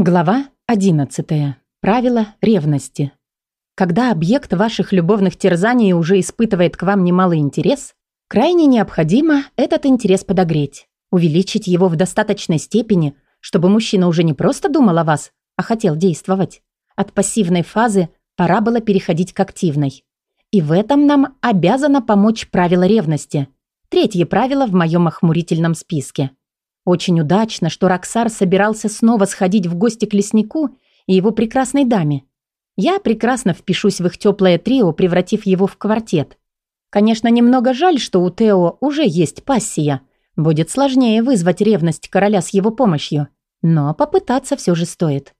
Глава 11. Правила ревности. Когда объект ваших любовных терзаний уже испытывает к вам немалый интерес, крайне необходимо этот интерес подогреть, увеличить его в достаточной степени, чтобы мужчина уже не просто думал о вас, а хотел действовать. От пассивной фазы пора было переходить к активной. И в этом нам обязано помочь правило ревности. Третье правило в моем охмурительном списке – очень удачно, что Роксар собирался снова сходить в гости к леснику и его прекрасной даме. Я прекрасно впишусь в их теплое трио, превратив его в квартет. Конечно, немного жаль, что у Тео уже есть пассия. Будет сложнее вызвать ревность короля с его помощью. Но попытаться все же стоит.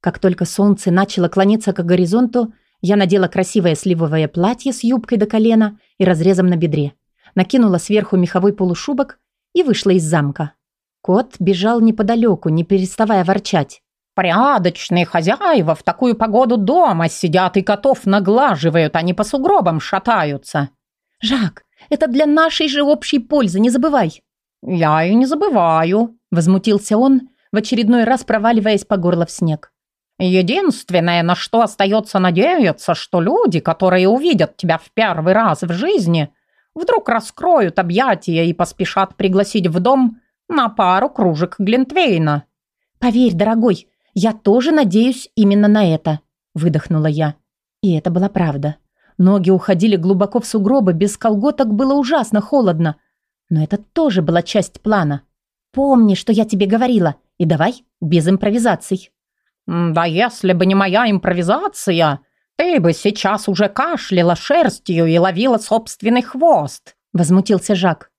Как только солнце начало клониться к горизонту, я надела красивое сливовое платье с юбкой до колена и разрезом на бедре. Накинула сверху меховой полушубок и вышла из замка. Кот бежал неподалеку, не переставая ворчать. «Порядочные хозяева в такую погоду дома сидят и котов наглаживают, они по сугробам шатаются». «Жак, это для нашей же общей пользы, не забывай». «Я и не забываю», — возмутился он, в очередной раз проваливаясь по горло в снег. «Единственное, на что остается надеяться, что люди, которые увидят тебя в первый раз в жизни, вдруг раскроют объятия и поспешат пригласить в дом на пару кружек Глинтвейна». «Поверь, дорогой, я тоже надеюсь именно на это», – выдохнула я. И это была правда. Ноги уходили глубоко в сугробы, без колготок было ужасно холодно. Но это тоже была часть плана. Помни, что я тебе говорила, и давай без импровизаций. «Да если бы не моя импровизация, ты бы сейчас уже кашляла шерстью и ловила собственный хвост», – возмутился Жак.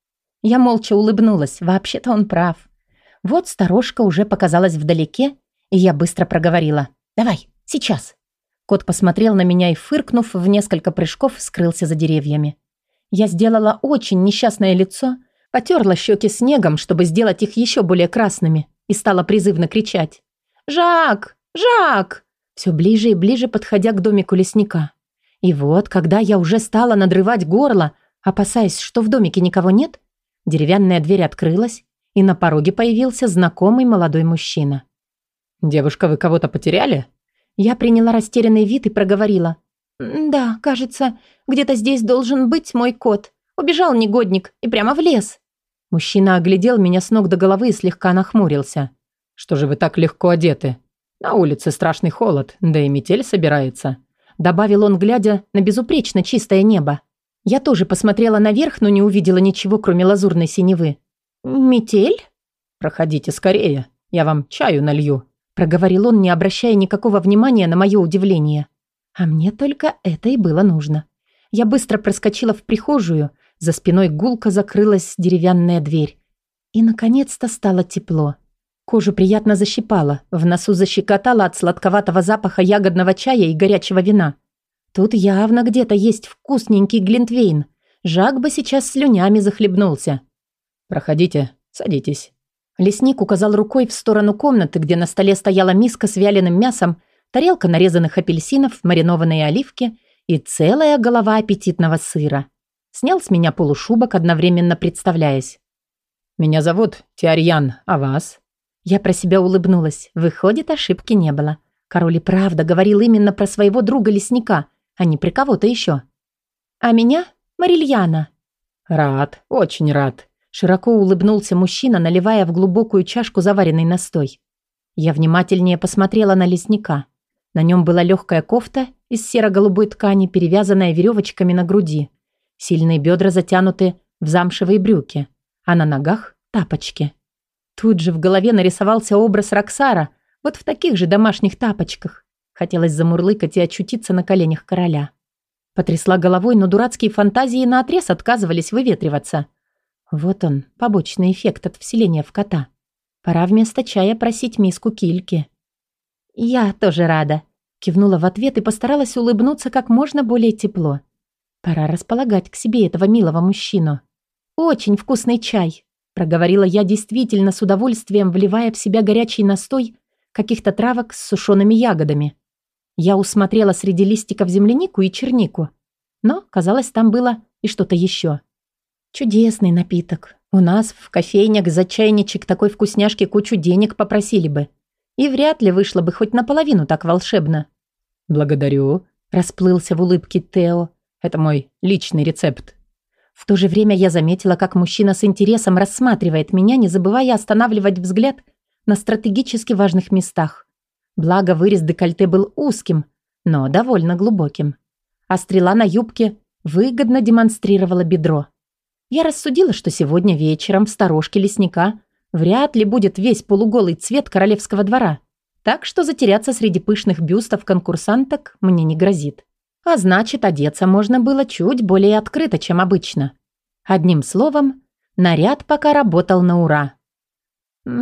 Я молча улыбнулась. Вообще-то он прав. Вот сторожка уже показалась вдалеке, и я быстро проговорила. «Давай, сейчас». Кот посмотрел на меня и, фыркнув, в несколько прыжков скрылся за деревьями. Я сделала очень несчастное лицо, потерла щеки снегом, чтобы сделать их еще более красными, и стала призывно кричать. «Жак! Жак!» Все ближе и ближе подходя к домику лесника. И вот, когда я уже стала надрывать горло, опасаясь, что в домике никого нет, Деревянная дверь открылась, и на пороге появился знакомый молодой мужчина. «Девушка, вы кого-то потеряли?» Я приняла растерянный вид и проговорила. «Да, кажется, где-то здесь должен быть мой кот. Убежал негодник и прямо в лес». Мужчина оглядел меня с ног до головы и слегка нахмурился. «Что же вы так легко одеты? На улице страшный холод, да и метель собирается», добавил он, глядя на безупречно чистое небо. Я тоже посмотрела наверх, но не увидела ничего, кроме лазурной синевы. «Метель?» «Проходите скорее, я вам чаю налью», проговорил он, не обращая никакого внимания на мое удивление. А мне только это и было нужно. Я быстро проскочила в прихожую, за спиной гулко закрылась деревянная дверь. И, наконец-то, стало тепло. Кожу приятно защипало, в носу защекотало от сладковатого запаха ягодного чая и горячего вина. Тут явно где-то есть вкусненький глинтвейн. Жак бы сейчас слюнями захлебнулся. «Проходите, садитесь». Лесник указал рукой в сторону комнаты, где на столе стояла миска с вяленым мясом, тарелка нарезанных апельсинов, маринованные оливки и целая голова аппетитного сыра. Снял с меня полушубок, одновременно представляясь. «Меня зовут Тиарьян, а вас?» Я про себя улыбнулась. Выходит, ошибки не было. Король и правда говорил именно про своего друга-лесника – а не при кого-то еще. А меня Марильяна. Рад, очень рад. Широко улыбнулся мужчина, наливая в глубокую чашку заваренный настой. Я внимательнее посмотрела на лесника. На нем была легкая кофта из серо-голубой ткани, перевязанная веревочками на груди. Сильные бедра затянуты в замшевые брюки, а на ногах – тапочки. Тут же в голове нарисовался образ Роксара, вот в таких же домашних тапочках. Хотелось замурлыкать и очутиться на коленях короля. Потрясла головой, но дурацкие фантазии наотрез отказывались выветриваться. Вот он, побочный эффект от вселения в кота. Пора вместо чая просить миску кильки. «Я тоже рада», — кивнула в ответ и постаралась улыбнуться как можно более тепло. «Пора располагать к себе этого милого мужчину». «Очень вкусный чай», — проговорила я действительно с удовольствием, вливая в себя горячий настой каких-то травок с сушеными ягодами. Я усмотрела среди листиков землянику и чернику. Но, казалось, там было и что-то еще. Чудесный напиток. У нас в кофейнях за чайничек такой вкусняшки кучу денег попросили бы. И вряд ли вышло бы хоть наполовину так волшебно. «Благодарю», – расплылся в улыбке Тео. «Это мой личный рецепт». В то же время я заметила, как мужчина с интересом рассматривает меня, не забывая останавливать взгляд на стратегически важных местах. Благо, вырез декольте был узким, но довольно глубоким. А стрела на юбке выгодно демонстрировала бедро. Я рассудила, что сегодня вечером в сторожке лесника вряд ли будет весь полуголый цвет королевского двора, так что затеряться среди пышных бюстов конкурсанток мне не грозит. А значит, одеться можно было чуть более открыто, чем обычно. Одним словом, наряд пока работал на ура.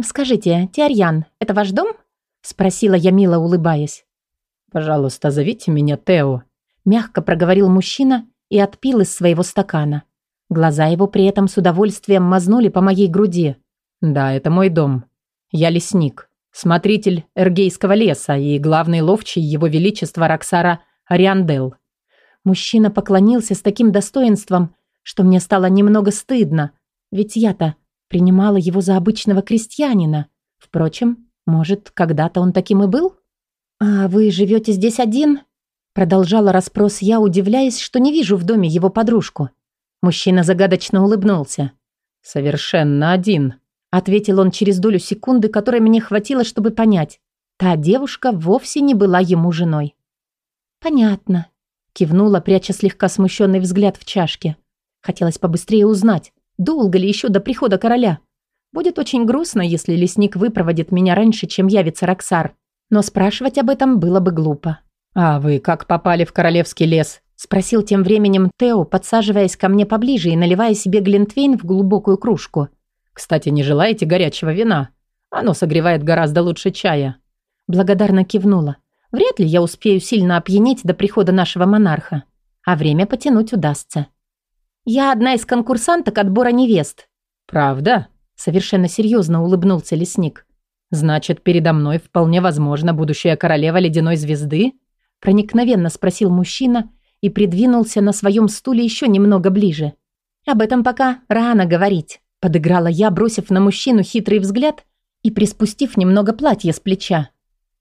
«Скажите, Тиарьян, это ваш дом?» – спросила я, мило улыбаясь. «Пожалуйста, зовите меня Тео», – мягко проговорил мужчина и отпил из своего стакана. Глаза его при этом с удовольствием мазнули по моей груди. «Да, это мой дом. Я лесник, смотритель Эргейского леса и главный ловчий его величества Роксара Ариандел». Мужчина поклонился с таким достоинством, что мне стало немного стыдно, ведь я-то принимала его за обычного крестьянина. Впрочем, может, когда-то он таким и был? «А вы живете здесь один?» Продолжала расспрос я, удивляясь, что не вижу в доме его подружку. Мужчина загадочно улыбнулся. «Совершенно один», — ответил он через долю секунды, которой мне хватило, чтобы понять. Та девушка вовсе не была ему женой. «Понятно», — кивнула, пряча слегка смущенный взгляд в чашке. Хотелось побыстрее узнать, долго ли еще до прихода короля. Будет очень грустно, если лесник выпроводит меня раньше, чем явится Роксар. Но спрашивать об этом было бы глупо. «А вы как попали в королевский лес?» Спросил тем временем Тео, подсаживаясь ко мне поближе и наливая себе глинтвейн в глубокую кружку. «Кстати, не желаете горячего вина? Оно согревает гораздо лучше чая». Благодарно кивнула. Вряд ли я успею сильно опьянеть до прихода нашего монарха. А время потянуть удастся. Я одна из конкурсанток отбора невест. «Правда?» Совершенно серьезно улыбнулся лесник. «Значит, передо мной вполне возможно будущая королева ледяной звезды?» Проникновенно спросил мужчина и придвинулся на своем стуле еще немного ближе. «Об этом пока рано говорить», – подыграла я, бросив на мужчину хитрый взгляд и приспустив немного платья с плеча.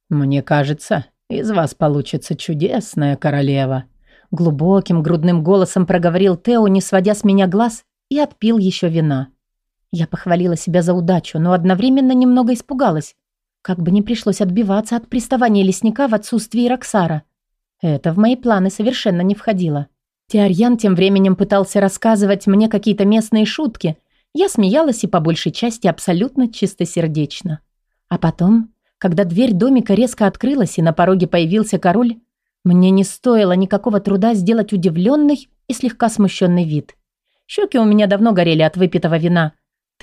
«Мне кажется, из вас получится чудесная королева», – глубоким грудным голосом проговорил Тео, не сводя с меня глаз, и отпил еще вина. Я похвалила себя за удачу, но одновременно немного испугалась. Как бы не пришлось отбиваться от приставания лесника в отсутствии Роксара – это в мои планы совершенно не входило. Теорьян тем временем пытался рассказывать мне какие-то местные шутки. Я смеялась и по большей части абсолютно чистосердечно. А потом, когда дверь домика резко открылась и на пороге появился король, мне не стоило никакого труда сделать удивленный и слегка смущенный вид. Щеки у меня давно горели от выпитого вина.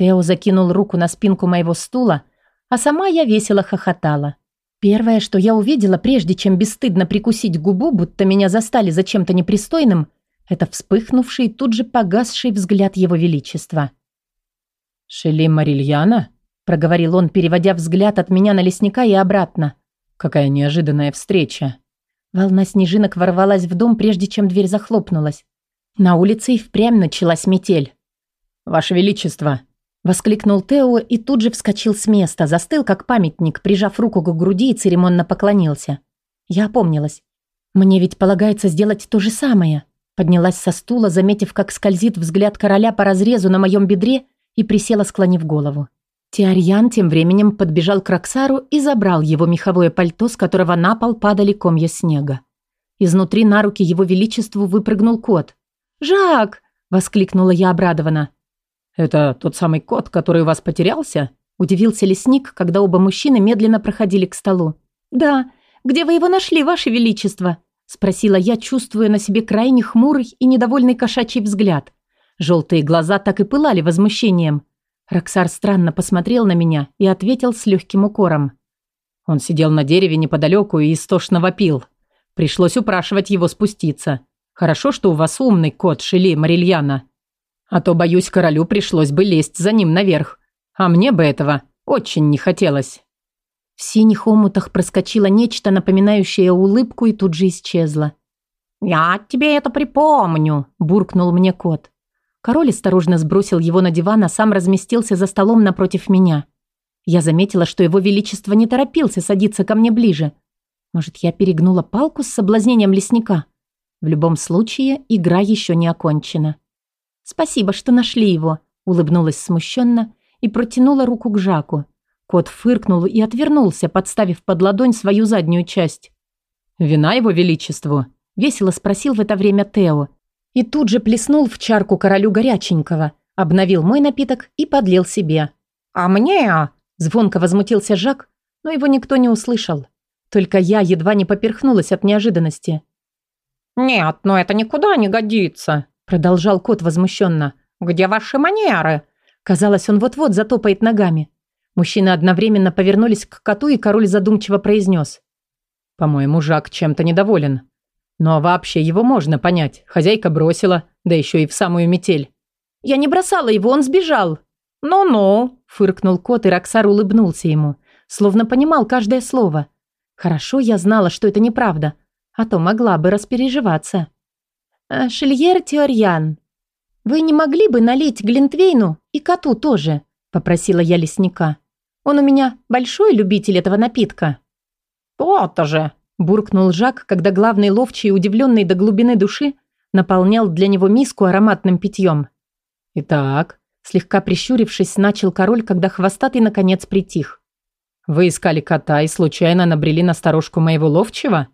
Тео закинул руку на спинку моего стула, а сама я весело хохотала. Первое, что я увидела, прежде чем бесстыдно прикусить губу, будто меня застали за чем-то непристойным, это вспыхнувший и тут же погасший взгляд его величества. «Шели Марильяна?» – проговорил он, переводя взгляд от меня на лесника и обратно. «Какая неожиданная встреча!» Волна снежинок ворвалась в дом, прежде чем дверь захлопнулась. На улице и впрямь началась метель. «Ваше Величество!» Воскликнул Тео и тут же вскочил с места, застыл как памятник, прижав руку к груди и церемонно поклонился. Я опомнилась. Мне ведь полагается сделать то же самое. Поднялась со стула, заметив, как скользит взгляд короля по разрезу на моем бедре и присела, склонив голову. Тиарьян тем временем подбежал к Роксару и забрал его меховое пальто, с которого на пол падали комья снега. Изнутри на руки его величеству выпрыгнул кот. «Жак!» – воскликнула я обрадованно. «Это тот самый кот, который у вас потерялся?» Удивился лесник, когда оба мужчины медленно проходили к столу. «Да. Где вы его нашли, ваше величество?» Спросила я, чувствуя на себе крайне хмурый и недовольный кошачий взгляд. Желтые глаза так и пылали возмущением. Роксар странно посмотрел на меня и ответил с легким укором. Он сидел на дереве неподалеку и истошно вопил. Пришлось упрашивать его спуститься. Хорошо, что у вас умный кот, Шели Марильяна. А то, боюсь, королю пришлось бы лезть за ним наверх. А мне бы этого очень не хотелось. В синих омутах проскочило нечто, напоминающее улыбку, и тут же исчезло. «Я тебе это припомню», – буркнул мне кот. Король осторожно сбросил его на диван, а сам разместился за столом напротив меня. Я заметила, что его величество не торопился садиться ко мне ближе. Может, я перегнула палку с соблазнением лесника? В любом случае, игра еще не окончена. «Спасибо, что нашли его», — улыбнулась смущенно и протянула руку к Жаку. Кот фыркнул и отвернулся, подставив под ладонь свою заднюю часть. «Вина его величеству?» — весело спросил в это время Тео. И тут же плеснул в чарку королю горяченького, обновил мой напиток и подлил себе. «А мне?» — звонко возмутился Жак, но его никто не услышал. Только я едва не поперхнулась от неожиданности. «Нет, но это никуда не годится», — продолжал кот возмущенно. «Где ваши манеры?» Казалось, он вот-вот затопает ногами. Мужчины одновременно повернулись к коту, и король задумчиво произнес. «По-моему, Жак чем-то недоволен. Ну а вообще его можно понять. Хозяйка бросила, да еще и в самую метель». «Я не бросала его, он сбежал». «Ну-ну», — фыркнул кот, и Роксар улыбнулся ему, словно понимал каждое слово. «Хорошо я знала, что это неправда, а то могла бы распереживаться». «Э, «Шельер Теорьян, вы не могли бы налить Глинтвейну и коту тоже?» – попросила я лесника. «Он у меня большой любитель этого напитка». «То-то же!» – буркнул Жак, когда главный ловчий, удивленный до глубины души, наполнял для него миску ароматным питьем. «Итак», – слегка прищурившись, начал король, когда хвостатый наконец притих. «Вы искали кота и случайно набрели на сторожку моего ловчего?»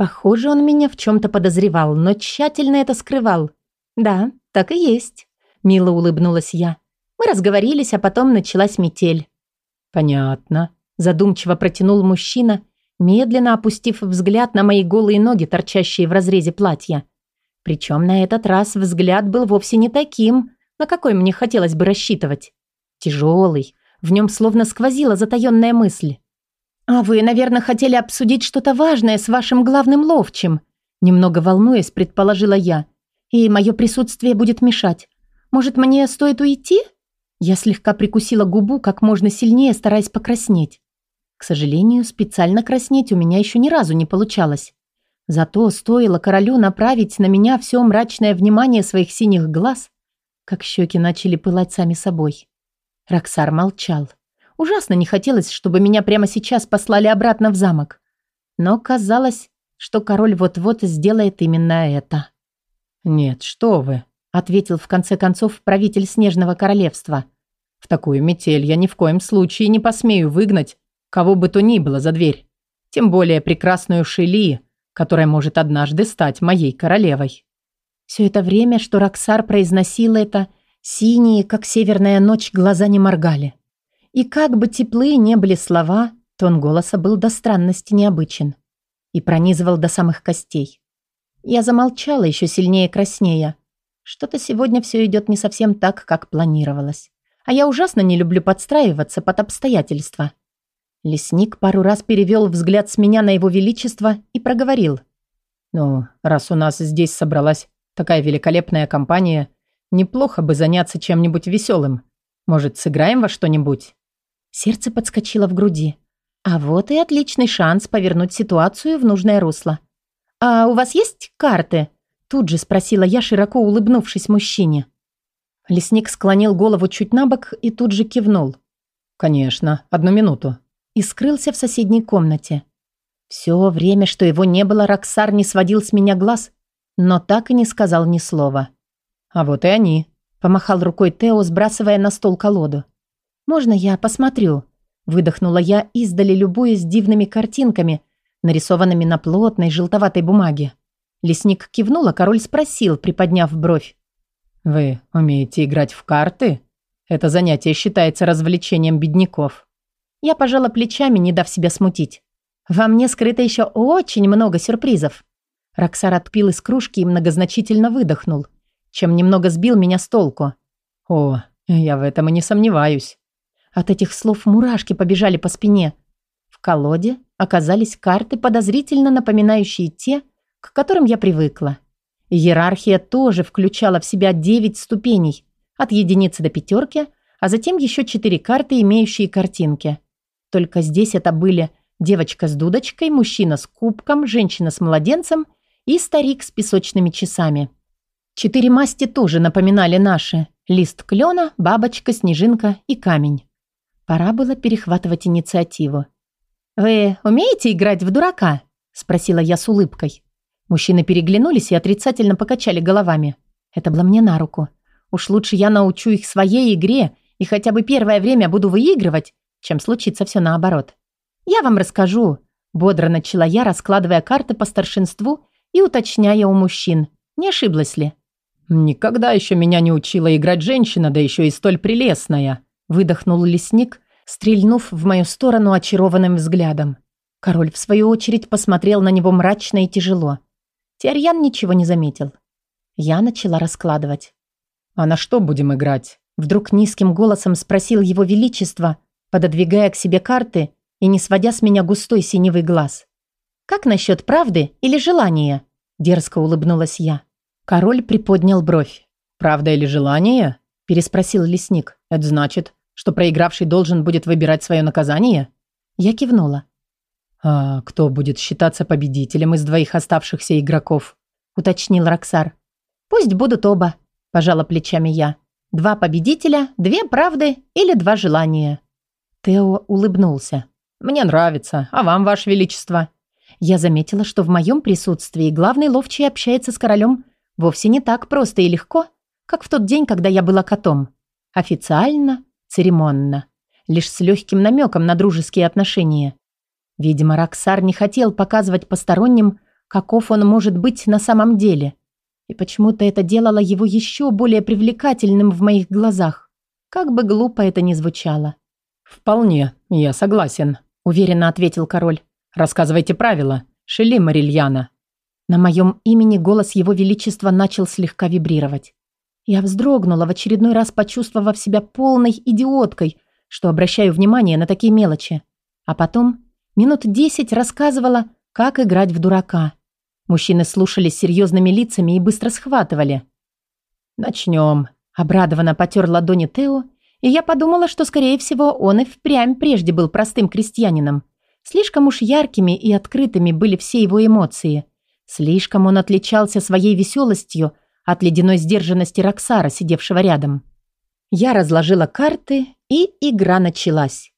Похоже, он меня в чем-то подозревал, но тщательно это скрывал. «Да, так и есть», – мило улыбнулась я. Мы разговорились, а потом началась метель. «Понятно», – задумчиво протянул мужчина, медленно опустив взгляд на мои голые ноги, торчащие в разрезе платья. Причем на этот раз взгляд был вовсе не таким, на какой мне хотелось бы рассчитывать. Тяжелый, в нем словно сквозила затаённая мысль. «А вы, наверное, хотели обсудить что-то важное с вашим главным ловчим?» Немного волнуясь, предположила я. «И мое присутствие будет мешать. Может, мне стоит уйти?» Я слегка прикусила губу как можно сильнее, стараясь покраснеть. К сожалению, специально краснеть у меня еще ни разу не получалось. Зато стоило королю направить на меня все мрачное внимание своих синих глаз, как щеки начали пылать сами собой. Роксар молчал. Ужасно не хотелось, чтобы меня прямо сейчас послали обратно в замок. Но казалось, что король вот-вот сделает именно это. «Нет, что вы», — ответил в конце концов правитель Снежного Королевства. «В такую метель я ни в коем случае не посмею выгнать кого бы то ни было за дверь. Тем более прекрасную Шели, которая может однажды стать моей королевой». Все это время, что Роксар произносил это, синие, как северная ночь, глаза не моргали. И как бы теплые не были слова, тон голоса был до странности необычен и пронизывал до самых костей. Я замолчала еще сильнее краснея. Что-то сегодня все идет не совсем так, как планировалось. А я ужасно не люблю подстраиваться под обстоятельства. Лесник пару раз перевел взгляд с меня на его величество и проговорил. «Ну, раз у нас здесь собралась такая великолепная компания, неплохо бы заняться чем-нибудь веселым. Может, сыграем во что-нибудь?» Сердце подскочило в груди. А вот и отличный шанс повернуть ситуацию в нужное русло. «А у вас есть карты?» Тут же спросила я, широко улыбнувшись мужчине. Лесник склонил голову чуть на бок и тут же кивнул. «Конечно, одну минуту». И скрылся в соседней комнате. Все время, что его не было, Роксар не сводил с меня глаз, но так и не сказал ни слова. «А вот и они», – помахал рукой Тео, сбрасывая на стол колоду. «Можно я посмотрю?» Выдохнула я, издали любуясь дивными картинками, нарисованными на плотной желтоватой бумаге. Лесник кивнул, а король спросил, приподняв бровь. «Вы умеете играть в карты? Это занятие считается развлечением бедняков». Я пожала плечами, не дав себя смутить. «Во мне скрыто еще очень много сюрпризов». Роксар отпил из кружки и многозначительно выдохнул, чем немного сбил меня с толку. «О, я в этом и не сомневаюсь». От этих слов мурашки побежали по спине. В колоде оказались карты, подозрительно напоминающие те, к которым я привыкла. Иерархия тоже включала в себя девять ступеней, от единицы до пятерки, а затем еще четыре карты, имеющие картинки. Только здесь это были девочка с дудочкой, мужчина с кубком, женщина с младенцем и старик с песочными часами. Четыре масти тоже напоминали наши. Лист клена, бабочка, снежинка и камень. Пора было перехватывать инициативу. «Вы умеете играть в дурака?» – спросила я с улыбкой. Мужчины переглянулись и отрицательно покачали головами. Это было мне на руку. Уж лучше я научу их своей игре и хотя бы первое время буду выигрывать, чем случится все наоборот. Я вам расскажу. Бодро начала я, раскладывая карты по старшинству и уточняя у мужчин, не ошиблась ли. «Никогда еще меня не учила играть женщина, да еще и столь прелестная», выдохнул лесник, стрельнув в мою сторону очарованным взглядом. Король, в свою очередь, посмотрел на него мрачно и тяжело. Тиарьян ничего не заметил. Я начала раскладывать. «А на что будем играть?» Вдруг низким голосом спросил его величество, пододвигая к себе карты и не сводя с меня густой синевый глаз. «Как насчет правды или желания?» Дерзко улыбнулась я. Король приподнял бровь. «Правда или желание?» переспросил лесник. «Это значит, что проигравший должен будет выбирать свое наказание?» Я кивнула. «А кто будет считаться победителем из двоих оставшихся игроков?» уточнил Роксар. «Пусть будут оба», пожала плечами я. «Два победителя, две правды или два желания». Тео улыбнулся. «Мне нравится. А вам, Ваше Величество?» Я заметила, что в моем присутствии главный ловчий общается с королем вовсе не так просто и легко, как в тот день, когда я была котом. Официально, церемонно, лишь с легким намеком на дружеские отношения. Видимо, Роксар не хотел показывать посторонним, каков он может быть на самом деле. И почему-то это делало его еще более привлекательным в моих глазах. Как бы глупо это ни звучало. «Вполне, я согласен», — уверенно ответил король. «Рассказывайте правила. Шели Марильяна». На моем имени голос его величества начал слегка вибрировать. Я вздрогнула, в очередной раз почувствовав себя полной идиоткой, что обращаю внимание на такие мелочи. А потом минут десять рассказывала, как играть в дурака. Мужчины слушали с серьезными лицами и быстро схватывали. «Начнем», — обрадованно потер ладони Тео, и я подумала, что, скорее всего, он и впрямь прежде был простым крестьянином. Слишком уж яркими и открытыми были все его эмоции. Слишком он отличался своей веселостью от ледяной сдержанности Роксара, сидевшего рядом. Я разложила карты, и игра началась.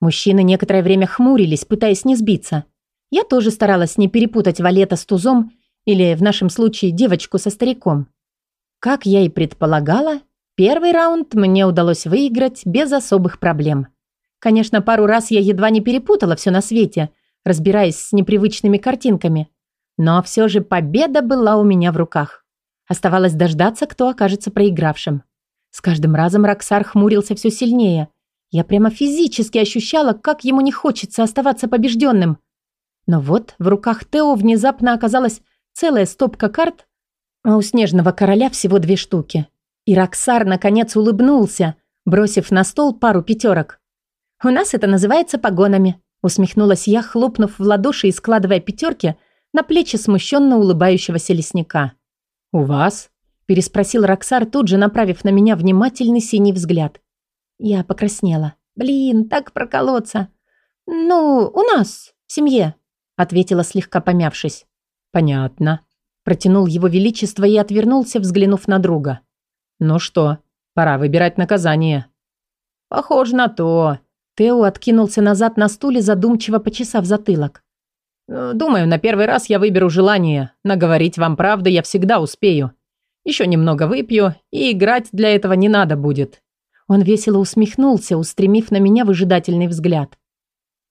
Мужчины некоторое время хмурились, пытаясь не сбиться. Я тоже старалась не перепутать валета с тузом или, в нашем случае, девочку со стариком. Как я и предполагала, первый раунд мне удалось выиграть без особых проблем. Конечно, пару раз я едва не перепутала все на свете, разбираясь с непривычными картинками. Но все же победа была у меня в руках. Оставалось дождаться, кто окажется проигравшим. С каждым разом Роксар хмурился все сильнее. Я прямо физически ощущала, как ему не хочется оставаться побежденным. Но вот в руках Тео внезапно оказалась целая стопка карт, а у Снежного Короля всего две штуки. И Роксар наконец улыбнулся, бросив на стол пару пятерок. «У нас это называется погонами», усмехнулась я, хлопнув в ладоши и складывая пятерки на плечи смущенно улыбающегося лесника. «У вас?» – переспросил Роксар, тут же направив на меня внимательный синий взгляд. Я покраснела. «Блин, так проколоться!» «Ну, у нас, в семье», – ответила слегка помявшись. «Понятно», – протянул его величество и отвернулся, взглянув на друга. «Ну что, пора выбирать наказание». «Похоже на то». Тео откинулся назад на стуле, задумчиво почесав затылок. Э, «Думаю, на первый раз я выберу желание. Наговорить вам правду я всегда успею. Еще немного выпью, и играть для этого не надо будет». Он весело усмехнулся, устремив на меня выжидательный взгляд.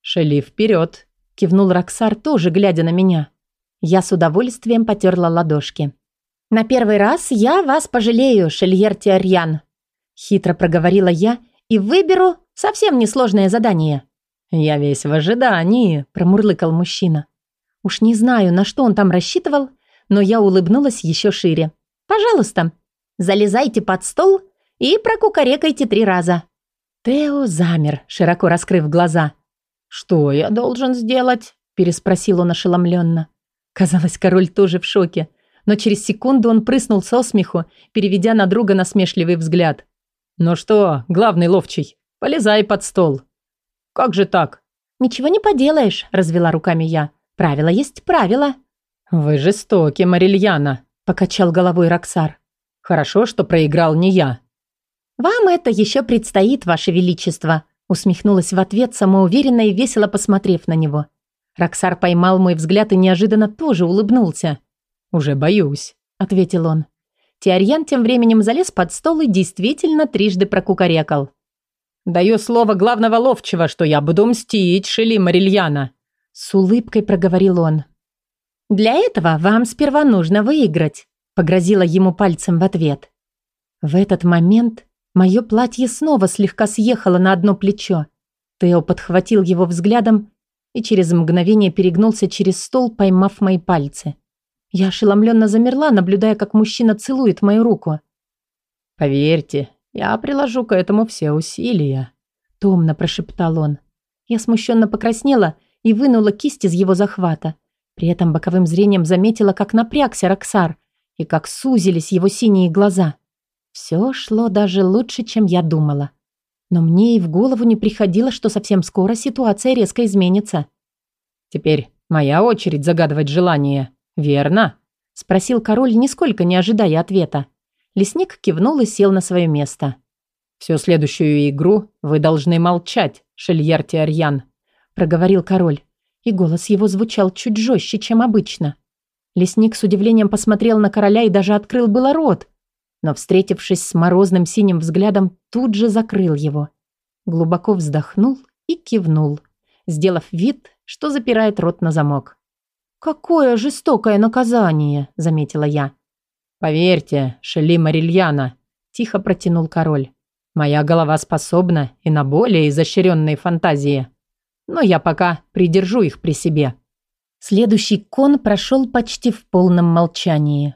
«Шели вперед!» – кивнул Роксар, тоже глядя на меня. Я с удовольствием потерла ладошки. «На первый раз я вас пожалею, Шельер Тиарьян», – хитро проговорила я и выберу совсем несложное задание. «Я весь в ожидании», – промурлыкал мужчина. Уж не знаю, на что он там рассчитывал, но я улыбнулась еще шире. «Пожалуйста, залезайте под стол и прокукарекайте три раза». Тео замер, широко раскрыв глаза. «Что я должен сделать?» – переспросил он ошеломленно. Казалось, король тоже в шоке, но через секунду он прыснул со смеху, переведя на друга насмешливый взгляд. «Ну что, главный ловчий, полезай под стол». «Как же так?» «Ничего не поделаешь», – развела руками я. «Правило есть правило». «Вы жестоки, Марильяна», – покачал головой Роксар. «Хорошо, что проиграл не я». «Вам это еще предстоит, Ваше Величество», Усмехнулась в ответ, самоуверенно и весело посмотрев на него. Роксар поймал мой взгляд и неожиданно тоже улыбнулся. «Уже боюсь», — ответил он. Тиарьян тем временем залез под стол и действительно трижды прокукарекал. «Даю слово главного ловчего, что я буду мстить Шели Марильяна», — с улыбкой проговорил он. «Для этого вам сперва нужно выиграть», — погрозила ему пальцем в ответ. В этот момент мое платье снова слегка съехало на одно плечо. Тео подхватил его взглядом и через мгновение перегнулся через стол, поймав мои пальцы. Я ошеломленно замерла, наблюдая, как мужчина целует мою руку. «Поверьте, я приложу к этому все усилия», — томно прошептал он. Я смущенно покраснела и вынула кисть из его захвата. При этом боковым зрением заметила, как напрягся Роксар и как сузились его синие глаза. Все шло даже лучше, чем я думала. Но мне и в голову не приходило, что совсем скоро ситуация резко изменится. «Теперь моя очередь загадывать желание», «Верно?» – спросил король, нисколько не ожидая ответа. Лесник кивнул и сел на свое место. «Всю следующую игру вы должны молчать, Шельяр Тиарьян», – проговорил король, и голос его звучал чуть жестче, чем обычно. Лесник с удивлением посмотрел на короля и даже открыл было рот, но, встретившись с морозным синим взглядом, тут же закрыл его. Глубоко вздохнул и кивнул, сделав вид, что запирает рот на замок. «Какое жестокое наказание!» – заметила я. «Поверьте, Шели Марильяна», – тихо протянул король. «Моя голова способна и на более изощренные фантазии. Но я пока придержу их при себе». Следующий кон прошел почти в полном молчании.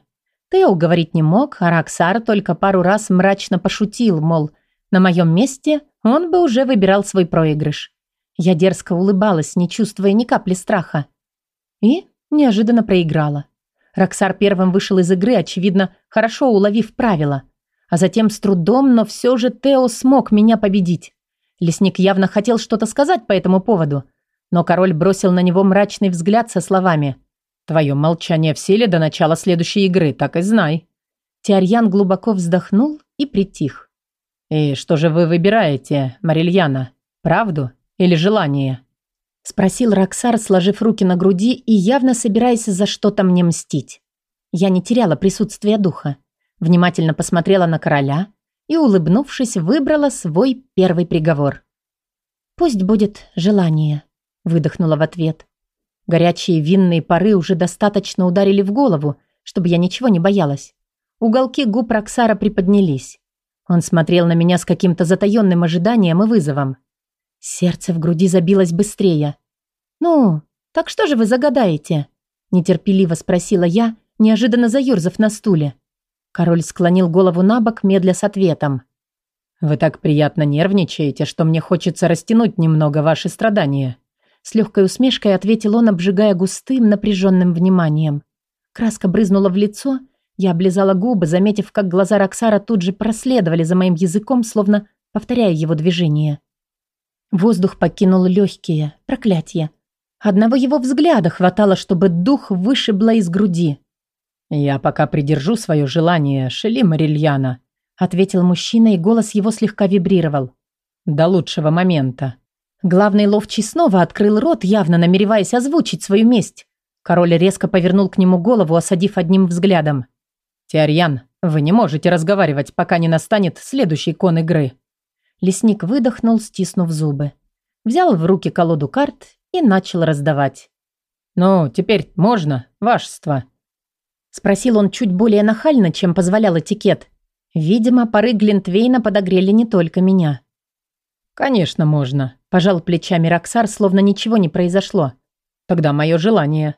Тео говорить не мог, а Роксар только пару раз мрачно пошутил, мол, на моем месте он бы уже выбирал свой проигрыш. Я дерзко улыбалась, не чувствуя ни капли страха. И Неожиданно проиграла. Роксар первым вышел из игры, очевидно, хорошо уловив правила. А затем с трудом, но все же Тео смог меня победить. Лесник явно хотел что-то сказать по этому поводу. Но король бросил на него мрачный взгляд со словами «Твое молчание в силе до начала следующей игры, так и знай». Тиарьян глубоко вздохнул и притих. «И что же вы выбираете, Марильяна? Правду или желание?» Спросил Роксар, сложив руки на груди и явно собираясь за что-то мне мстить. Я не теряла присутствия духа. Внимательно посмотрела на короля и, улыбнувшись, выбрала свой первый приговор. «Пусть будет желание», — выдохнула в ответ. Горячие винные пары уже достаточно ударили в голову, чтобы я ничего не боялась. Уголки губ Роксара приподнялись. Он смотрел на меня с каким-то затаённым ожиданием и вызовом. Сердце в груди забилось быстрее. «Ну, так что же вы загадаете?» Нетерпеливо спросила я, неожиданно заёрзав на стуле. Король склонил голову на бок, медля с ответом. «Вы так приятно нервничаете, что мне хочется растянуть немного ваши страдания». С легкой усмешкой ответил он, обжигая густым, напряженным вниманием. Краска брызнула в лицо, я облизала губы, заметив, как глаза Роксара тут же проследовали за моим языком, словно повторяя его движение. Воздух покинул легкие. Проклятие. Одного его взгляда хватало, чтобы дух вышибло из груди. «Я пока придержу свое желание, Шели Марильяна», ответил мужчина, и голос его слегка вибрировал. «До лучшего момента». Главный ловчий снова открыл рот, явно намереваясь озвучить свою месть. Король резко повернул к нему голову, осадив одним взглядом. «Тиарьян, вы не можете разговаривать, пока не настанет следующий кон игры». Лесник выдохнул, стиснув зубы. Взял в руки колоду карт и начал раздавать. «Ну, теперь можно, вашество?» Спросил он чуть более нахально, чем позволял этикет. Видимо, пары Глинтвейна подогрели не только меня. «Конечно, можно», – пожал плечами Роксар, словно ничего не произошло. «Тогда мое желание».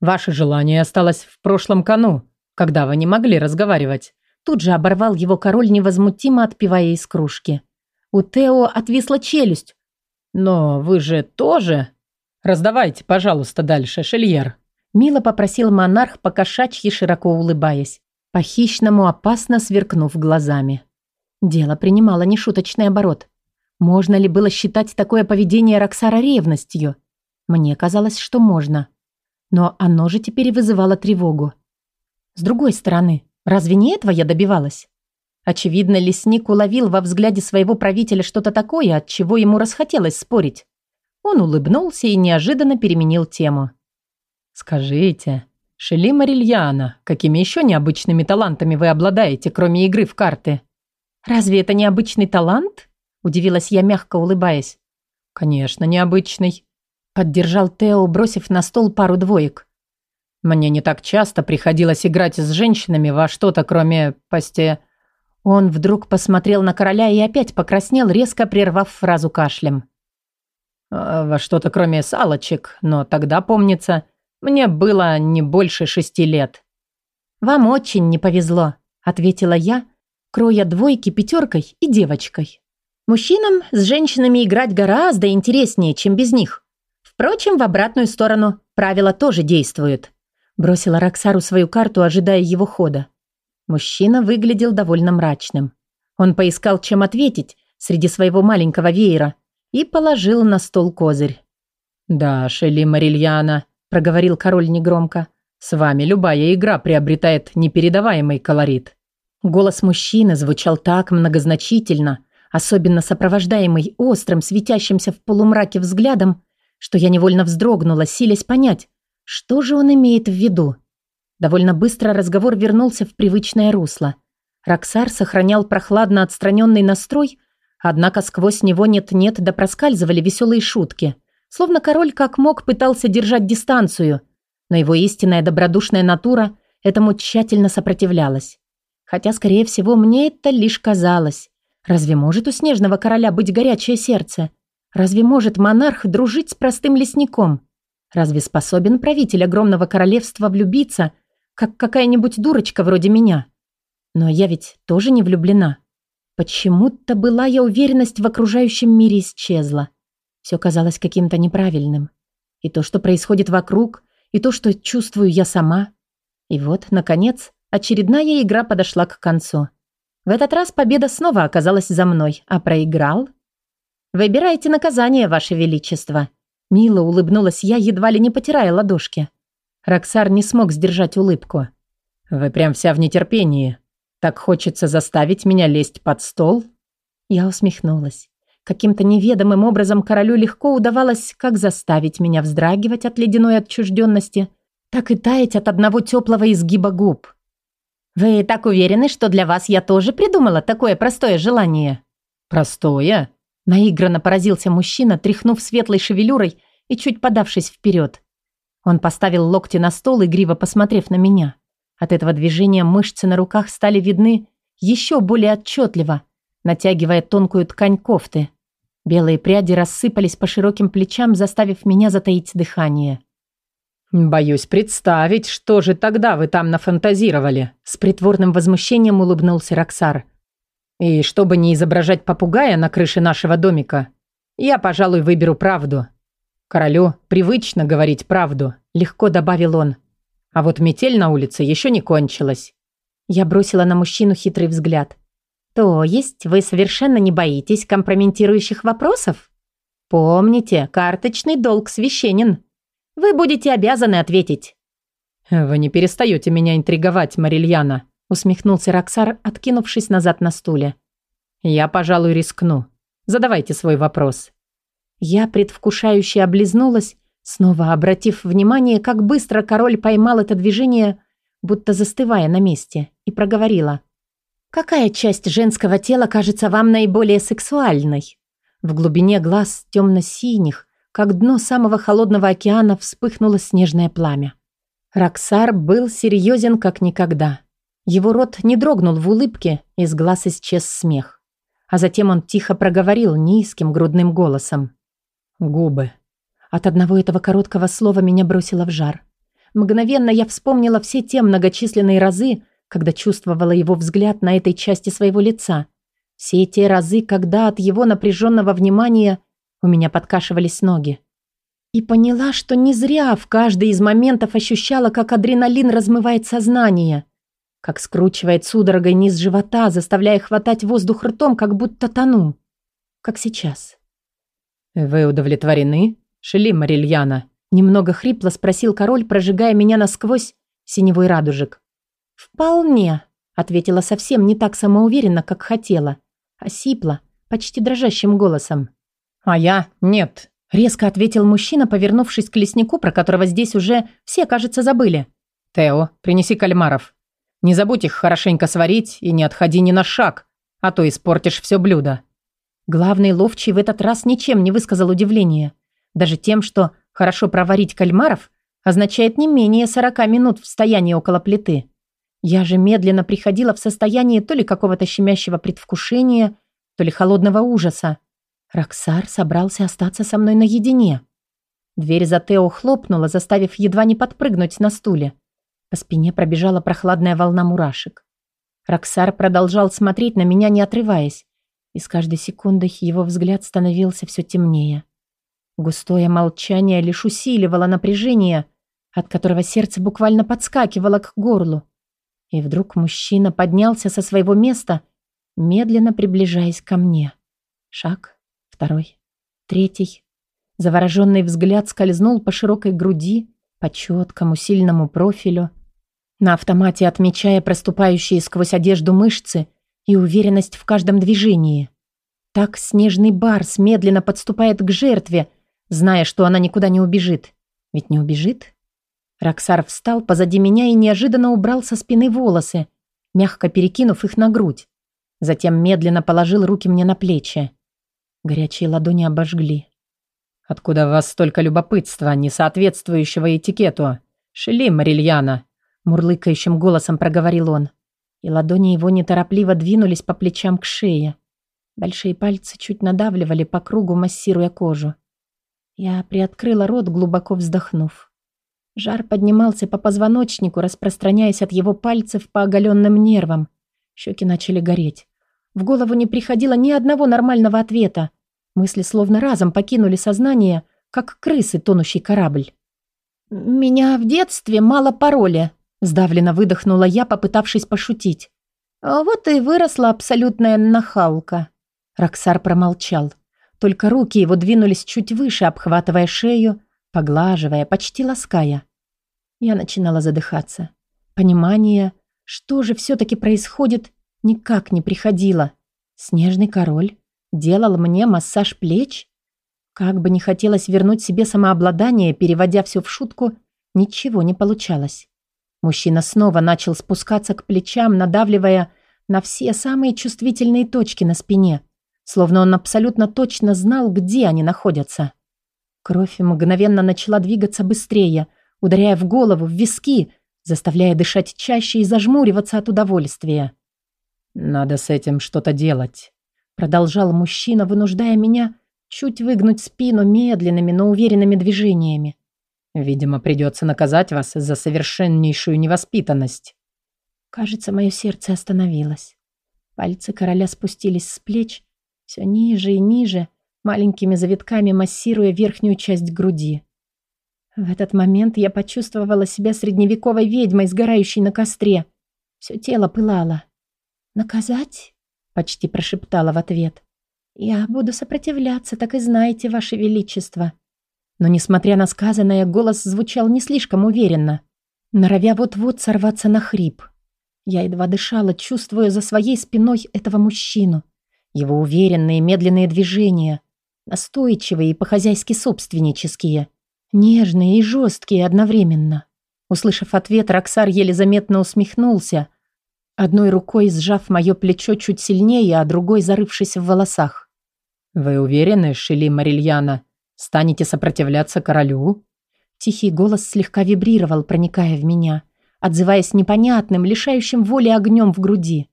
«Ваше желание осталось в прошлом кону, когда вы не могли разговаривать». Тут же оборвал его король, невозмутимо отпивая из кружки. У Тео отвисла челюсть. «Но вы же тоже...» «Раздавайте, пожалуйста, дальше, Шельер», Мило попросил монарх, покошачьи широко улыбаясь, по-хищному опасно сверкнув глазами. Дело принимало нешуточный оборот. Можно ли было считать такое поведение Роксара ревностью? Мне казалось, что можно. Но оно же теперь вызывало тревогу. С другой стороны, разве не этого я добивалась? Очевидно, лесник уловил во взгляде своего правителя что-то такое, от чего ему расхотелось спорить. Он улыбнулся и неожиданно переменил тему. «Скажите, Шели Марильяна, какими еще необычными талантами вы обладаете, кроме игры в карты?» «Разве это необычный талант?» – удивилась я, мягко улыбаясь. «Конечно, необычный», – поддержал Тео, бросив на стол пару двоек. «Мне не так часто приходилось играть с женщинами во что-то, кроме посте...» Он вдруг посмотрел на короля и опять покраснел, резко прервав фразу кашлем. «А, «Во что-то кроме салочек, но тогда, помнится, мне было не больше шести лет». «Вам очень не повезло», — ответила я, кроя двойки пятеркой и девочкой. «Мужчинам с женщинами играть гораздо интереснее, чем без них. Впрочем, в обратную сторону правила тоже действуют». Бросила Роксару свою карту, ожидая его хода. Мужчина выглядел довольно мрачным. Он поискал, чем ответить среди своего маленького веера и положил на стол козырь. «Да, Шелли Марильяна», — проговорил король негромко, «с вами любая игра приобретает непередаваемый колорит». Голос мужчины звучал так многозначительно, особенно сопровождаемый острым, светящимся в полумраке взглядом, что я невольно вздрогнула, силясь понять, что же он имеет в виду. Довольно быстро разговор вернулся в привычное русло. Роксар сохранял прохладно отстраненный настрой, однако сквозь него нет-нет да проскальзывали веселые шутки. Словно король как мог пытался держать дистанцию, но его истинная добродушная натура этому тщательно сопротивлялась. Хотя, скорее всего, мне это лишь казалось. Разве может у снежного короля быть горячее сердце? Разве может монарх дружить с простым лесником? Разве способен правитель огромного королевства влюбиться как какая-нибудь дурочка вроде меня. Но я ведь тоже не влюблена. Почему-то была я уверенность в окружающем мире исчезла. Все казалось каким-то неправильным. И то, что происходит вокруг, и то, что чувствую я сама. И вот, наконец, очередная игра подошла к концу. В этот раз победа снова оказалась за мной, а проиграл... «Выбирайте наказание, Ваше Величество». Мило улыбнулась я, едва ли не потирая ладошки. Роксар не смог сдержать улыбку. «Вы прям вся в нетерпении. Так хочется заставить меня лезть под стол?» Я усмехнулась. Каким-то неведомым образом королю легко удавалось как заставить меня вздрагивать от ледяной отчужденности, так и таять от одного теплого изгиба губ. «Вы так уверены, что для вас я тоже придумала такое простое желание?» «Простое?» Наигранно поразился мужчина, тряхнув светлой шевелюрой и чуть подавшись вперед. Он поставил локти на стол, игриво посмотрев на меня. От этого движения мышцы на руках стали видны еще более отчетливо, натягивая тонкую ткань кофты. Белые пряди рассыпались по широким плечам, заставив меня затаить дыхание. «Боюсь представить, что же тогда вы там нафантазировали?» С притворным возмущением улыбнулся Роксар. «И чтобы не изображать попугая на крыше нашего домика, я, пожалуй, выберу правду. Королю привычно говорить правду, легко добавил он. А вот метель на улице еще не кончилась. Я бросила на мужчину хитрый взгляд. То есть вы совершенно не боитесь компрометирующих вопросов? Помните, карточный долг священен. Вы будете обязаны ответить. Вы не перестаете меня интриговать, Марильяна, усмехнулся Роксар, откинувшись назад на стуле. Я, пожалуй, рискну. Задавайте свой вопрос. Я предвкушающе облизнулась, снова обратив внимание, как быстро король поймал это движение, будто застывая на месте, и проговорила. «Какая часть женского тела кажется вам наиболее сексуальной?» В глубине глаз темно-синих, как дно самого холодного океана, вспыхнуло снежное пламя. Роксар был серьезен как никогда. Его рот не дрогнул в улыбке, из глаз исчез смех. А затем он тихо проговорил низким грудным голосом. Губы. От одного этого короткого слова меня бросило в жар. Мгновенно я вспомнила все те многочисленные разы, когда чувствовала его взгляд на этой части своего лица. Все те разы, когда от его напряженного внимания у меня подкашивались ноги. И поняла, что не зря в каждый из моментов ощущала, как адреналин размывает сознание, как скручивает судорогой низ живота, заставляя хватать воздух ртом, как будто тону. Как сейчас. «Вы удовлетворены, Шели Марильяна?» Немного хрипло спросил король, прожигая меня насквозь синевой радужек. «Вполне», — Ответила совсем не так самоуверенно, как хотела. Осипла, почти дрожащим голосом. «А я нет», — резко ответил мужчина, повернувшись к леснику, про которого здесь уже все, кажется, забыли. «Тео, принеси кальмаров. Не забудь их хорошенько сварить и не отходи ни на шаг, а то испортишь все блюдо». Главный ловчий в этот раз ничем не высказал удивления. Даже тем, что хорошо проварить кальмаров означает не менее 40 минут в стоянии около плиты. Я же медленно приходила в состояние то ли какого-то щемящего предвкушения, то ли холодного ужаса. Роксар собрался остаться со мной наедине. Дверь за Тео хлопнула, заставив едва не подпрыгнуть на стуле. По спине пробежала прохладная волна мурашек. Роксар продолжал смотреть на меня, не отрываясь, и с каждой секундой его взгляд становился все темнее. Густое молчание лишь усиливало напряжение, от которого сердце буквально подскакивало к горлу. И вдруг мужчина поднялся со своего места, медленно приближаясь ко мне. Шаг, второй, третий. Завороженный взгляд скользнул по широкой груди, по четкому, сильному профилю, на автомате отмечая проступающие сквозь одежду мышцы и уверенность в каждом движении. Так снежный барс медленно подступает к жертве, зная, что она никуда не убежит. Ведь не убежит? Роксар встал позади меня и неожиданно убрал со спины волосы, мягко перекинув их на грудь. Затем медленно положил руки мне на плечи. Горячие ладони обожгли. «Откуда у вас столько любопытства, не соответствующего этикету? Шели, Марильяна!» Мурлыкающим голосом проговорил он. И ладони его неторопливо двинулись по плечам к шее. Большие пальцы чуть надавливали по кругу, массируя кожу. Я приоткрыла рот, глубоко вздохнув. Жар поднимался по позвоночнику, распространяясь от его пальцев по оголенным нервам. Щеки начали гореть. В голову не приходило ни одного нормального ответа. Мысли словно разом покинули сознание, как крысы, тонущий корабль. «Меня в детстве мало пароля», Сдавленно выдохнула я, попытавшись пошутить. А вот и выросла абсолютная нахалка. Роксар промолчал. Только руки его двинулись чуть выше, обхватывая шею, поглаживая, почти лаская. Я начинала задыхаться. Понимание, что же все-таки происходит, никак не приходило. Снежный король делал мне массаж плеч? Как бы не хотелось вернуть себе самообладание, переводя все в шутку, ничего не получалось. Мужчина снова начал спускаться к плечам, надавливая на все самые чувствительные точки на спине, словно он абсолютно точно знал, где они находятся. Кровь мгновенно начала двигаться быстрее, ударяя в голову, в виски, заставляя дышать чаще и зажмуриваться от удовольствия. «Надо с этим что-то делать», — продолжал мужчина, вынуждая меня чуть выгнуть спину медленными, но уверенными движениями. Видимо, придется наказать вас за совершеннейшую невоспитанность. Кажется, мое сердце остановилось. Пальцы короля спустились с плеч, все ниже и ниже, маленькими завитками массируя верхнюю часть груди. В этот момент я почувствовала себя средневековой ведьмой, сгорающей на костре. Все тело пылало. «Наказать?» — почти прошептала в ответ. «Я буду сопротивляться, так и знаете, Ваше Величество». Но, несмотря на сказанное, голос звучал не слишком уверенно, норовя вот-вот сорваться на хрип. Я едва дышала, чувствуя за своей спиной этого мужчину. Его уверенные медленные движения, настойчивые и по-хозяйски собственнические, нежные и жесткие одновременно. Услышав ответ, Роксар еле заметно усмехнулся, одной рукой сжав мое плечо чуть сильнее, а другой зарывшись в волосах. «Вы уверены, Шили Марильяна, Станете сопротивляться королю?» Тихий голос слегка вибрировал, проникая в меня, отзываясь непонятным, лишающим воли огнем в груди.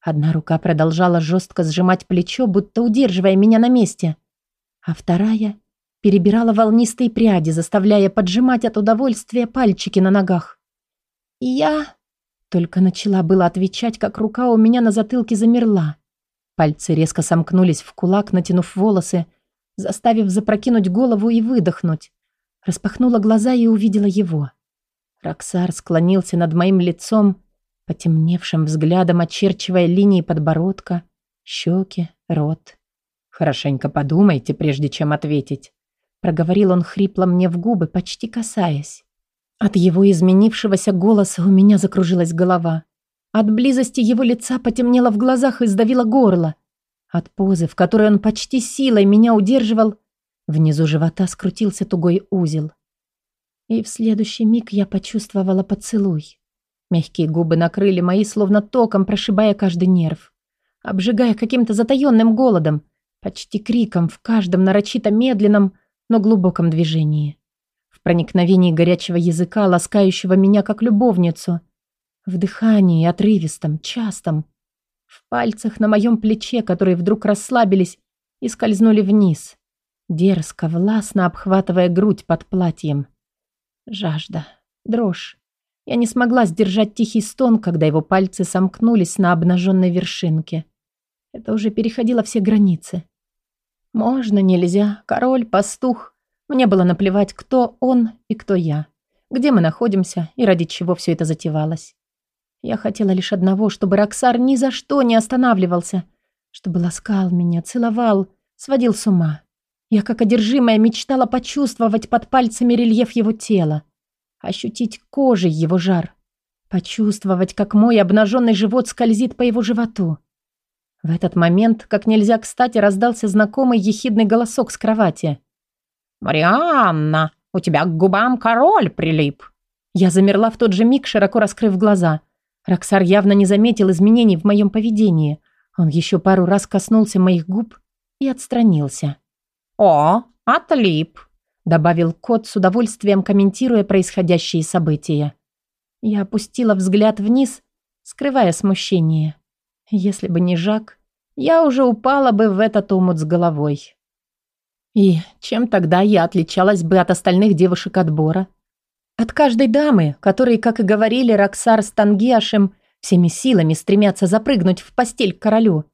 Одна рука продолжала жестко сжимать плечо, будто удерживая меня на месте, а вторая перебирала волнистые пряди, заставляя поджимать от удовольствия пальчики на ногах. «Я...» Только начала было отвечать, как рука у меня на затылке замерла. Пальцы резко сомкнулись в кулак, натянув волосы, заставив запрокинуть голову и выдохнуть. Распахнула глаза и увидела его. Роксар склонился над моим лицом, потемневшим взглядом очерчивая линии подбородка, щеки, рот. «Хорошенько подумайте, прежде чем ответить», — проговорил он хрипло мне в губы, почти касаясь. От его изменившегося голоса у меня закружилась голова, От близости его лица потемнело в глазах и сдавило горло. От позы, в которой он почти силой меня удерживал, внизу живота скрутился тугой узел. И в следующий миг я почувствовала поцелуй. Мягкие губы накрыли мои, словно током, прошибая каждый нерв. Обжигая каким-то затаённым голодом, почти криком в каждом нарочито медленном, но глубоком движении. В проникновении горячего языка, ласкающего меня как любовницу. В дыхании отрывистом, частом. В пальцах на моем плече, которые вдруг расслабились и скользнули вниз. Дерзко, властно обхватывая грудь под платьем. Жажда, дрожь. Я не смогла сдержать тихий стон, когда его пальцы сомкнулись на обнаженной вершинке. Это уже переходило все границы. Можно, нельзя, король, пастух. Мне было наплевать, кто он и кто я. Где мы находимся и ради чего все это затевалось. Я хотела лишь одного, чтобы Роксар ни за что не останавливался, чтобы ласкал меня, целовал, сводил с ума. Я, как одержимая, мечтала почувствовать под пальцами рельеф его тела, ощутить кожей его жар, почувствовать, как мой обнаженный живот скользит по его животу. В этот момент, как нельзя кстати, раздался знакомый ехидный голосок с кровати. «Марианна, у тебя к губам король прилип!» Я замерла в тот же миг, широко раскрыв глаза. Роксар явно не заметил изменений в моем поведении. Он еще пару раз коснулся моих губ и отстранился. «О, отлип!» добавил кот с удовольствием, комментируя происходящие события. Я опустила взгляд вниз, скрывая смущение. Если бы не Жак, я уже упала бы в этот омут с головой. И чем тогда я отличалась бы от остальных девушек отбора? От каждой дамы, которые, как и говорили Роксар с Тангиашем, всеми силами стремятся запрыгнуть в постель к королю.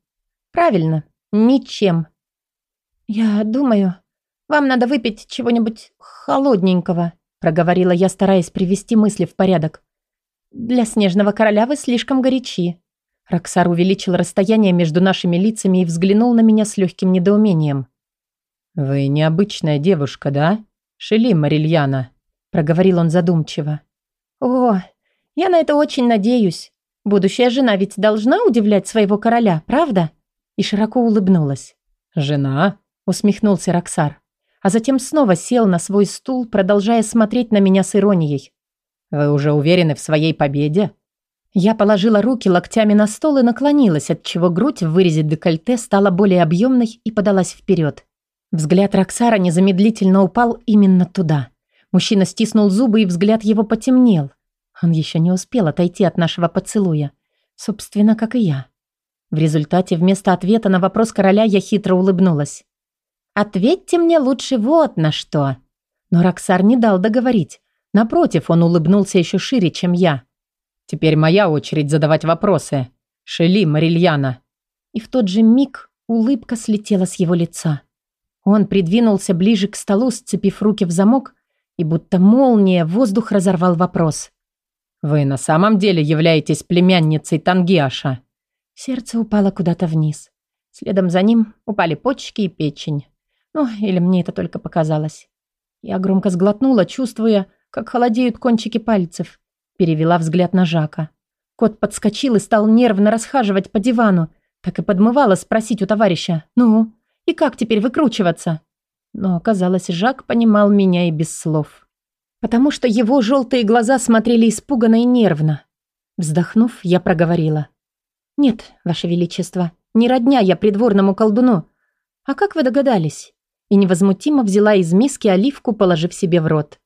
Правильно, ничем. Я думаю, вам надо выпить чего-нибудь холодненького, проговорила я, стараясь привести мысли в порядок. Для снежного короля вы слишком горячи. Роксар увеличил расстояние между нашими лицами и взглянул на меня с легким недоумением. «Вы необычная девушка, да? Шели Марильяна», — проговорил он задумчиво. «О, я на это очень надеюсь. Будущая жена ведь должна удивлять своего короля, правда?» И широко улыбнулась. «Жена?» — усмехнулся Роксар, а затем снова сел на свой стул, продолжая смотреть на меня с иронией. «Вы уже уверены в своей победе?» Я положила руки локтями на стол и наклонилась, отчего грудь в вырезе декольте стала более объемной и подалась вперед. Взгляд Роксара незамедлительно упал именно туда. Мужчина стиснул зубы, и взгляд его потемнел. Он еще не успел отойти от нашего поцелуя. Собственно, как и я. В результате вместо ответа на вопрос короля я хитро улыбнулась. «Ответьте мне лучше вот на что». Но Роксар не дал договорить. Напротив, он улыбнулся еще шире, чем я. Теперь моя очередь задавать вопросы. Шели, Марильяна». И в тот же миг улыбка слетела с его лица. Он придвинулся ближе к столу, сцепив руки в замок, и будто молния воздух разорвал вопрос. «Вы на самом деле являетесь племянницей Тангиаша?» Сердце упало куда-то вниз. Следом за ним упали почки и печень. Ну, или мне это только показалось. Я громко сглотнула, чувствуя, как холодеют кончики пальцев. Перевела взгляд на Жака. Кот подскочил и стал нервно расхаживать по дивану. Так и подмывала спросить у товарища. «Ну, и как теперь выкручиваться?» Но, оказалось, Жак понимал меня и без слов. Потому что его желтые глаза смотрели испуганно и нервно. Вздохнув, я проговорила. «Нет, Ваше Величество, не родня я придворному колдуну. А как вы догадались?» И невозмутимо взяла из миски оливку, положив себе в рот.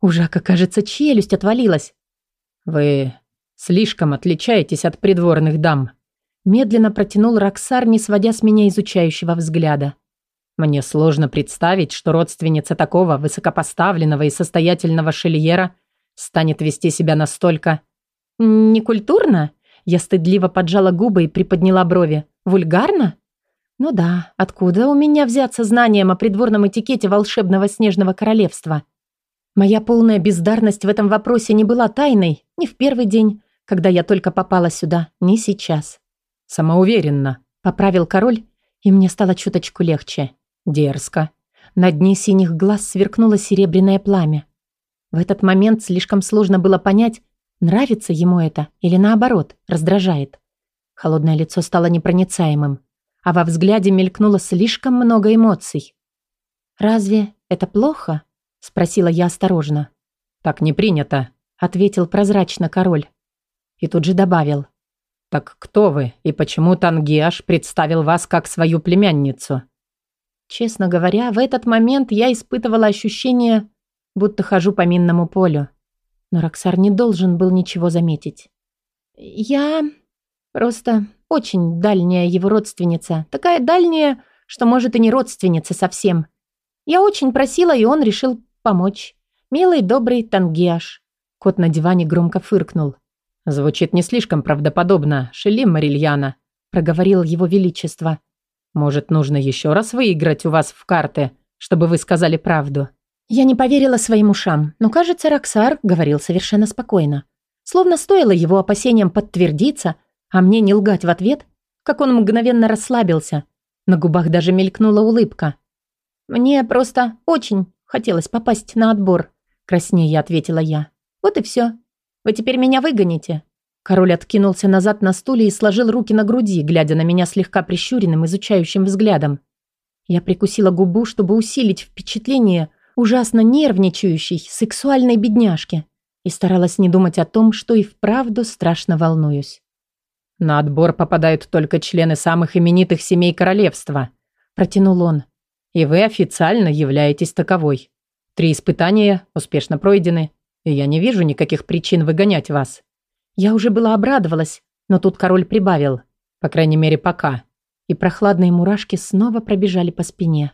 У Жака, кажется, челюсть отвалилась. «Вы слишком отличаетесь от придворных дам», медленно протянул Роксар, не сводя с меня изучающего взгляда. «Мне сложно представить, что родственница такого высокопоставленного и состоятельного шельера станет вести себя настолько...» «Некультурно?» Я стыдливо поджала губы и приподняла брови. «Вульгарно?» «Ну да, откуда у меня взяться знанием о придворном этикете волшебного снежного королевства?» Моя полная бездарность в этом вопросе не была тайной ни в первый день, когда я только попала сюда, ни сейчас. «Самоуверенно», — поправил король, и мне стало чуточку легче. «Дерзко». На дне синих глаз сверкнуло серебряное пламя. В этот момент слишком сложно было понять, Нравится ему это или наоборот, раздражает? Холодное лицо стало непроницаемым, а во взгляде мелькнуло слишком много эмоций. «Разве это плохо?» – спросила я осторожно. «Так не принято», – ответил прозрачно король. И тут же добавил. «Так кто вы и почему Тангиаш представил вас как свою племянницу?» Честно говоря, в этот момент я испытывала ощущение, будто хожу по минному полю. Но Роксар не должен был ничего заметить. «Я просто очень дальняя его родственница. Такая дальняя, что, может, и не родственница совсем. Я очень просила, и он решил помочь. Милый, добрый Тангиаш». Кот на диване громко фыркнул. «Звучит не слишком правдоподобно, Шелим Марильяна», проговорил его величество. Может, нужно еще раз выиграть у вас в карты, чтобы вы сказали правду?» Я не поверила своим ушам, но, кажется, Роксар говорил совершенно спокойно. Словно стоило его опасениям подтвердиться, а мне не лгать в ответ, как он мгновенно расслабился. На губах даже мелькнула улыбка. «Мне просто очень хотелось попасть на отбор», краснее ответила я. «Вот и все. Вы теперь меня выгоните?» Король откинулся назад на стуле и сложил руки на груди, глядя на меня слегка прищуренным, изучающим взглядом. Я прикусила губу, чтобы усилить впечатление ужасно нервничающей, сексуальной бедняжки и старалась не думать о том, что и вправду страшно волнуюсь. «На отбор попадают только члены самых именитых семей королевства», – протянул он. «И вы официально являетесь таковой. Три испытания успешно пройдены, и я не вижу никаких причин выгонять вас». Я уже была обрадовалась, но тут король прибавил. По крайней мере, пока. И прохладные мурашки снова пробежали по спине.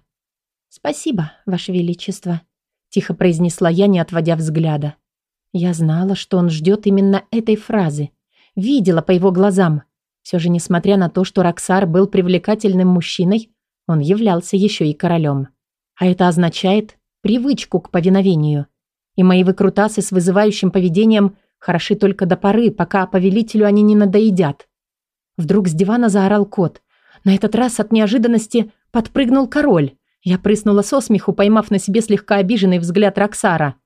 «Спасибо, Ваше Величество», – тихо произнесла я, не отводя взгляда. Я знала, что он ждет именно этой фразы. Видела по его глазам. Все же, несмотря на то, что Роксар был привлекательным мужчиной, он являлся еще и королем. А это означает привычку к повиновению. И мои выкрутасы с вызывающим поведением Хороши только до поры, пока повелителю они не надоедят. Вдруг с дивана заорал кот. На этот раз от неожиданности подпрыгнул король. Я прыснула со смеху, поймав на себе слегка обиженный взгляд Роксара.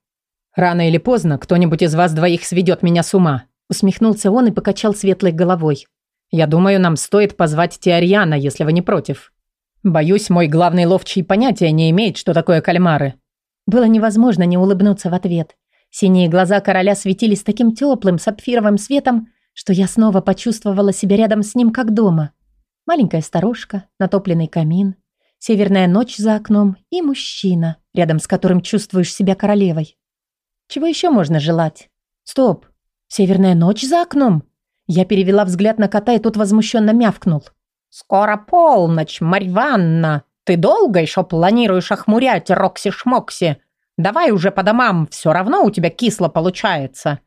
«Рано или поздно кто-нибудь из вас двоих сведет меня с ума», усмехнулся он и покачал светлой головой. «Я думаю, нам стоит позвать Теорьяна, если вы не против. Боюсь, мой главный ловчий понятия не имеет, что такое кальмары». Было невозможно не улыбнуться в ответ. Синие глаза короля светились таким теплым сапфировым светом, что я снова почувствовала себя рядом с ним как дома. Маленькая сторожка, натопленный камин, северная ночь за окном и мужчина, рядом с которым чувствуешь себя королевой. Чего еще можно желать? Стоп, северная ночь за окном? Я перевела взгляд на кота, и тот возмущенно мявкнул. «Скоро полночь, Марь Ванна. Ты долго еще планируешь охмурять Рокси-шмокси? Давай уже по домам, все равно у тебя кисло получается».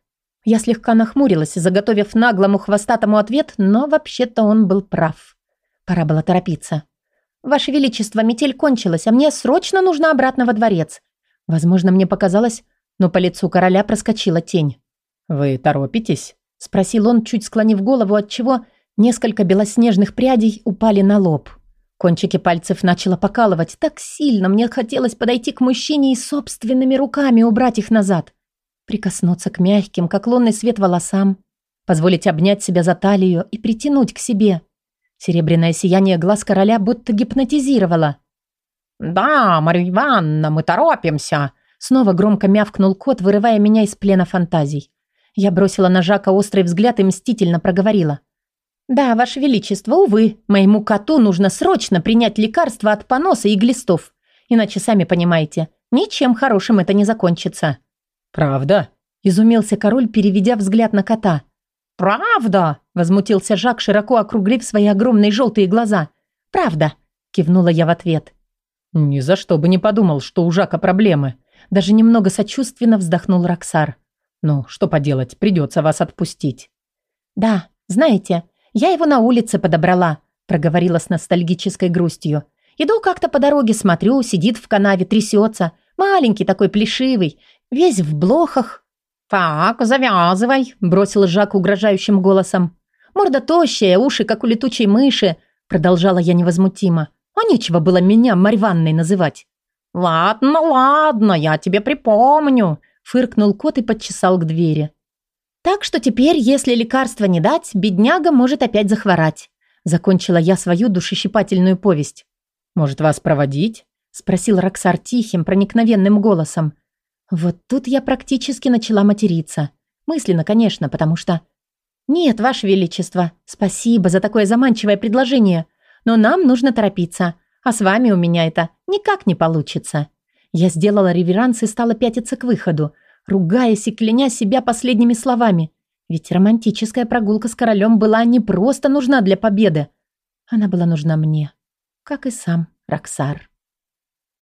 Я слегка нахмурилась, заготовив наглому хвостатому ответ, но вообще-то он был прав. Пора было торопиться. «Ваше Величество, метель кончилась, а мне срочно нужно обратно во дворец». Возможно, мне показалось, но по лицу короля проскочила тень. «Вы торопитесь?» – спросил он, чуть склонив голову, отчего несколько белоснежных прядей упали на лоб. Кончики пальцев начало покалывать так сильно, мне хотелось подойти к мужчине и собственными руками убрать их назад. Прикоснуться к мягким, как лунный свет волосам, позволить обнять себя за талию и притянуть к себе. Серебряное сияние глаз короля будто гипнотизировало. «Да, Марья Ивановна, мы торопимся!» Снова громко мявкнул кот, вырывая меня из плена фантазий. Я бросила на Жака острый взгляд и мстительно проговорила. «Да, Ваше Величество, увы, моему коту нужно срочно принять лекарство от поноса и глистов. Иначе, сами понимаете, ничем хорошим это не закончится». «Правда?» – изумился король, переведя взгляд на кота. «Правда?» – возмутился Жак, широко округлив свои огромные желтые глаза. «Правда?» – кивнула я в ответ. «Ни за что бы не подумал, что у Жака проблемы». Даже немного сочувственно вздохнул Роксар. «Ну, что поделать, придется вас отпустить». «Да, знаете, «Я его на улице подобрала», – проговорила с ностальгической грустью. «Иду как-то по дороге, смотрю, сидит в канаве, трясется. Маленький такой, плешивый, весь в блохах». «Так, завязывай», – бросил Жак угрожающим голосом. «Морда тощая, уши, как у летучей мыши», – продолжала я невозмутимо. «А нечего было меня Марьванной называть». «Ладно, ладно, я тебе припомню», – фыркнул кот и подчесал к двери. Так что теперь, если лекарства не дать, бедняга может опять захворать. Закончила я свою душещипательную повесть. «Может, вас проводить?» – спросил Роксар тихим, проникновенным голосом. Вот тут я практически начала материться. Мысленно, конечно, потому что... «Нет, Ваше Величество, спасибо за такое заманчивое предложение, но нам нужно торопиться, а с вами у меня это никак не получится». Я сделала реверанс и стала пятиться к выходу, ругаясь и кляня себя последними словами. Ведь романтическая прогулка с королем была не просто нужна для победы. Она была нужна мне, как и сам Роксар.